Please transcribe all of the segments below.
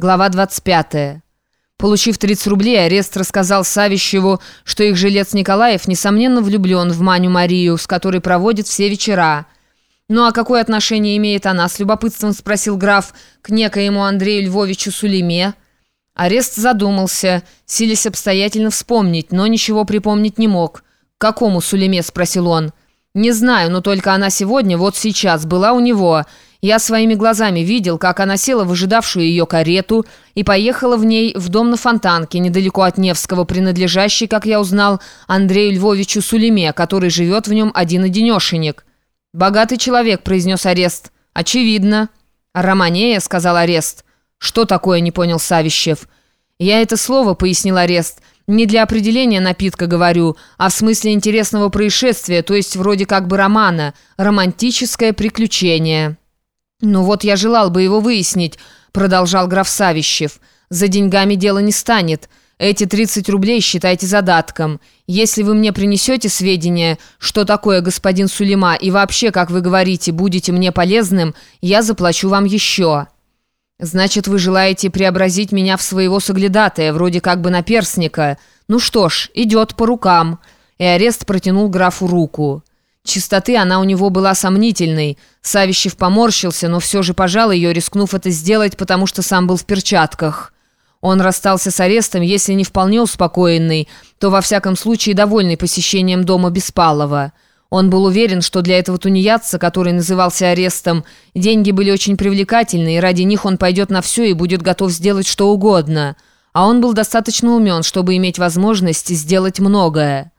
Глава 25. Получив 30 рублей, арест рассказал Савищеву, что их жилец Николаев, несомненно, влюблен в Маню Марию, с которой проводит все вечера. «Ну а какое отношение имеет она?» – с любопытством спросил граф к некоему Андрею Львовичу Сулиме. Арест задумался, силясь обстоятельно вспомнить, но ничего припомнить не мог. «К какому Сулиме?» – спросил он. «Не знаю, но только она сегодня, вот сейчас, была у него». Я своими глазами видел, как она села в ожидавшую ее карету и поехала в ней в дом на Фонтанке, недалеко от Невского, принадлежащий, как я узнал, Андрею Львовичу Сулеме, который живет в нем один-одинешенек. «Богатый человек», — произнес арест. «Очевидно». «Романея», — сказал арест. «Что такое?» — не понял Савищев. «Я это слово», — пояснил арест, — «не для определения напитка говорю, а в смысле интересного происшествия, то есть вроде как бы романа, романтическое приключение». «Ну вот я желал бы его выяснить», — продолжал граф Савищев. «За деньгами дело не станет. Эти 30 рублей считайте задатком. Если вы мне принесете сведения, что такое господин Сулейма, и вообще, как вы говорите, будете мне полезным, я заплачу вам еще». «Значит, вы желаете преобразить меня в своего соглядатая, вроде как бы наперсника. Ну что ж, идет по рукам». И арест протянул графу руку. Чистоты она у него была сомнительной. Савищев поморщился, но все же пожал ее, рискнув это сделать, потому что сам был в перчатках. Он расстался с арестом, если не вполне успокоенный, то во всяком случае довольный посещением дома Беспалова. Он был уверен, что для этого тунеядца, который назывался арестом, деньги были очень привлекательны, и ради них он пойдет на все и будет готов сделать что угодно. А он был достаточно умен, чтобы иметь возможность сделать многое.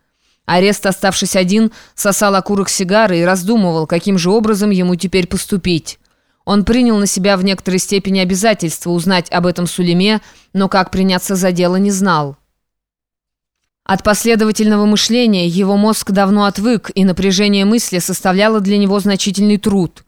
Арест, оставшись один, сосал окурок сигары и раздумывал, каким же образом ему теперь поступить. Он принял на себя в некоторой степени обязательство узнать об этом Сулеме, но как приняться за дело не знал. От последовательного мышления его мозг давно отвык, и напряжение мысли составляло для него значительный труд.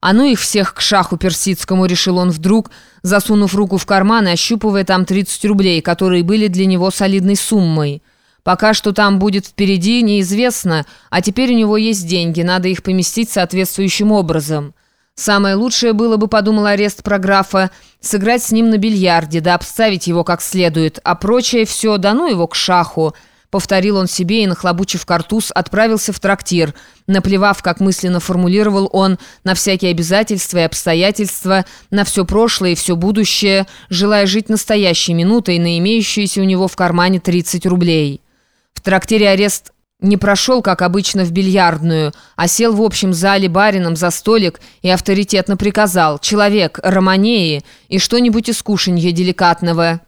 «А ну их всех к шаху персидскому», — решил он вдруг, засунув руку в карман и ощупывая там 30 рублей, которые были для него солидной суммой — Пока что там будет впереди, неизвестно, а теперь у него есть деньги, надо их поместить соответствующим образом. Самое лучшее было бы, подумал арест про графа, сыграть с ним на бильярде, да обставить его как следует, а прочее все, да ну его к шаху. Повторил он себе и, нахлобучив картуз, отправился в трактир, наплевав, как мысленно формулировал он, на всякие обязательства и обстоятельства, на все прошлое и все будущее, желая жить настоящей минутой на имеющиеся у него в кармане 30 рублей. Трактире арест не прошел, как обычно, в бильярдную, а сел в общем зале барином за столик и авторитетно приказал «Человек, романеи и что-нибудь из кушанья деликатного».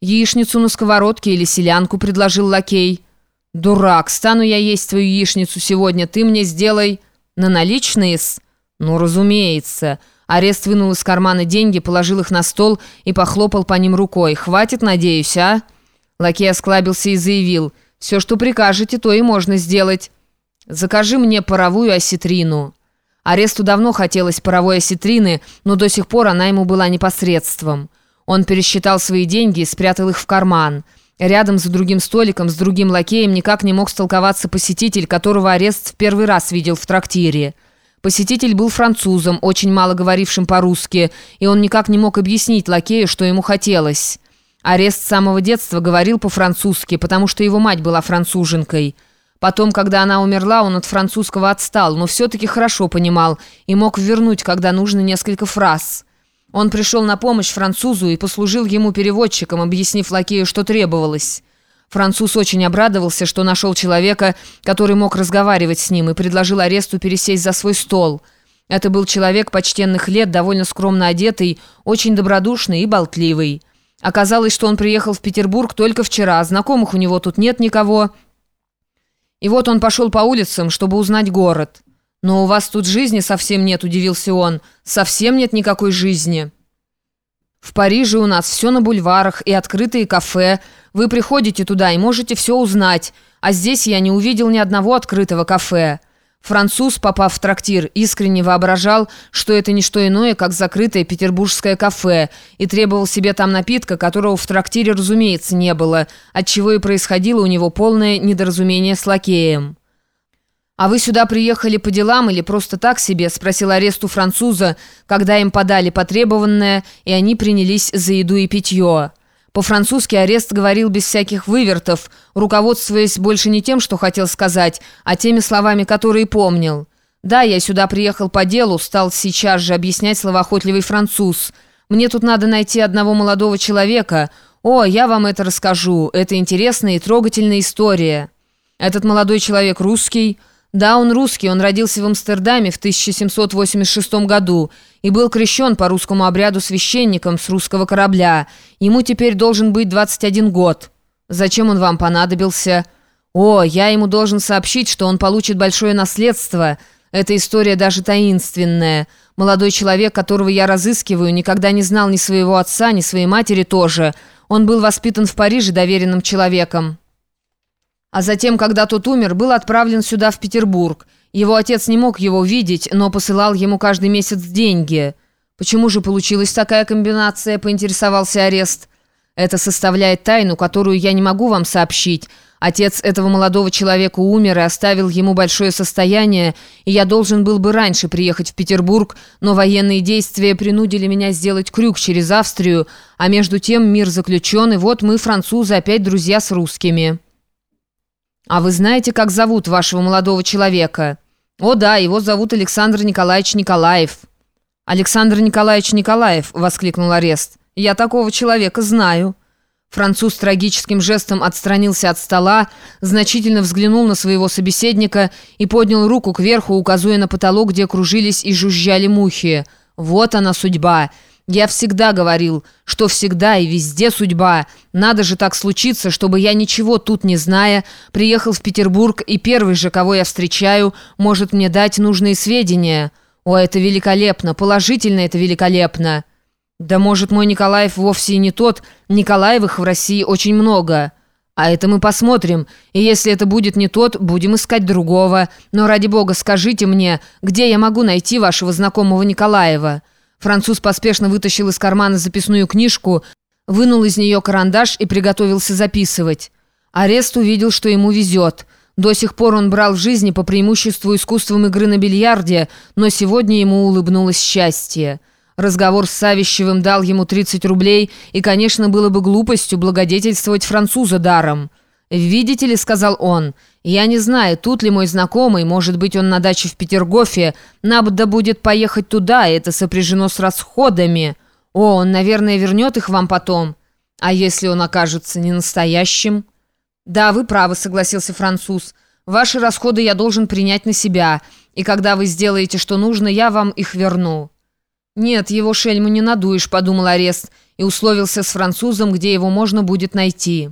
«Яичницу на сковородке или селянку?» – предложил лакей. «Дурак, стану я есть твою яичницу сегодня, ты мне сделай на наличные-с?» «Ну, разумеется». Арест вынул из кармана деньги, положил их на стол и похлопал по ним рукой. «Хватит, надеюсь, а?» Лакей осклабился и заявил – все, что прикажете, то и можно сделать. Закажи мне паровую осетрину». Аресту давно хотелось паровой осетрины, но до сих пор она ему была непосредством. Он пересчитал свои деньги и спрятал их в карман. Рядом за другим столиком с другим лакеем никак не мог столковаться посетитель, которого арест в первый раз видел в трактире. Посетитель был французом, очень мало говорившим по-русски, и он никак не мог объяснить лакею, что ему хотелось. Арест с самого детства говорил по-французски, потому что его мать была француженкой. Потом, когда она умерла, он от французского отстал, но все-таки хорошо понимал и мог вернуть, когда нужно, несколько фраз. Он пришел на помощь французу и послужил ему переводчиком, объяснив лакею, что требовалось. Француз очень обрадовался, что нашел человека, который мог разговаривать с ним, и предложил аресту пересесть за свой стол. Это был человек почтенных лет, довольно скромно одетый, очень добродушный и болтливый. Оказалось, что он приехал в Петербург только вчера, знакомых у него тут нет никого. И вот он пошел по улицам, чтобы узнать город. «Но у вас тут жизни совсем нет», — удивился он. «Совсем нет никакой жизни». «В Париже у нас все на бульварах и открытые кафе. Вы приходите туда и можете все узнать. А здесь я не увидел ни одного открытого кафе». Француз, попав в трактир, искренне воображал, что это не что иное, как закрытое петербургское кафе, и требовал себе там напитка, которого в трактире, разумеется, не было, отчего и происходило у него полное недоразумение с лакеем. «А вы сюда приехали по делам или просто так себе?» – спросил арест у француза, когда им подали потребованное, и они принялись за еду и питье. По-французски арест говорил без всяких вывертов, руководствуясь больше не тем, что хотел сказать, а теми словами, которые помнил. «Да, я сюда приехал по делу», – стал сейчас же объяснять словоохотливый француз. «Мне тут надо найти одного молодого человека. О, я вам это расскажу. Это интересная и трогательная история. Этот молодой человек русский». Да, он русский, он родился в Амстердаме в 1786 году и был крещен по русскому обряду священником с русского корабля. Ему теперь должен быть 21 год. Зачем он вам понадобился? О, я ему должен сообщить, что он получит большое наследство. Эта история даже таинственная. Молодой человек, которого я разыскиваю, никогда не знал ни своего отца, ни своей матери тоже. Он был воспитан в Париже доверенным человеком а затем, когда тот умер, был отправлен сюда, в Петербург. Его отец не мог его видеть, но посылал ему каждый месяц деньги. Почему же получилась такая комбинация, поинтересовался арест. Это составляет тайну, которую я не могу вам сообщить. Отец этого молодого человека умер и оставил ему большое состояние, и я должен был бы раньше приехать в Петербург, но военные действия принудили меня сделать крюк через Австрию, а между тем мир заключен, и вот мы, французы, опять друзья с русскими». «А вы знаете, как зовут вашего молодого человека?» «О да, его зовут Александр Николаевич Николаев». «Александр Николаевич Николаев», — воскликнул арест. «Я такого человека знаю». Француз трагическим жестом отстранился от стола, значительно взглянул на своего собеседника и поднял руку кверху, указывая на потолок, где кружились и жужжали мухи. «Вот она судьба!» Я всегда говорил, что всегда и везде судьба. Надо же так случиться, чтобы я ничего тут не зная, приехал в Петербург, и первый же, кого я встречаю, может мне дать нужные сведения. О, это великолепно, положительно это великолепно. Да может мой Николаев вовсе и не тот, Николаевых в России очень много. А это мы посмотрим, и если это будет не тот, будем искать другого. Но ради бога скажите мне, где я могу найти вашего знакомого Николаева?» Француз поспешно вытащил из кармана записную книжку, вынул из нее карандаш и приготовился записывать. Арест увидел, что ему везет. До сих пор он брал в жизни по преимуществу искусством игры на бильярде, но сегодня ему улыбнулось счастье. Разговор с Савищевым дал ему 30 рублей, и, конечно, было бы глупостью благодетельствовать француза даром. «Видите ли», — сказал он, — «я не знаю, тут ли мой знакомый, может быть, он на даче в Петергофе, надо будет поехать туда, это сопряжено с расходами. О, он, наверное, вернет их вам потом. А если он окажется не настоящим?» «Да, вы правы», — согласился француз. «Ваши расходы я должен принять на себя, и когда вы сделаете, что нужно, я вам их верну». «Нет, его шельму не надуешь», — подумал арест, и условился с французом, где его можно будет найти.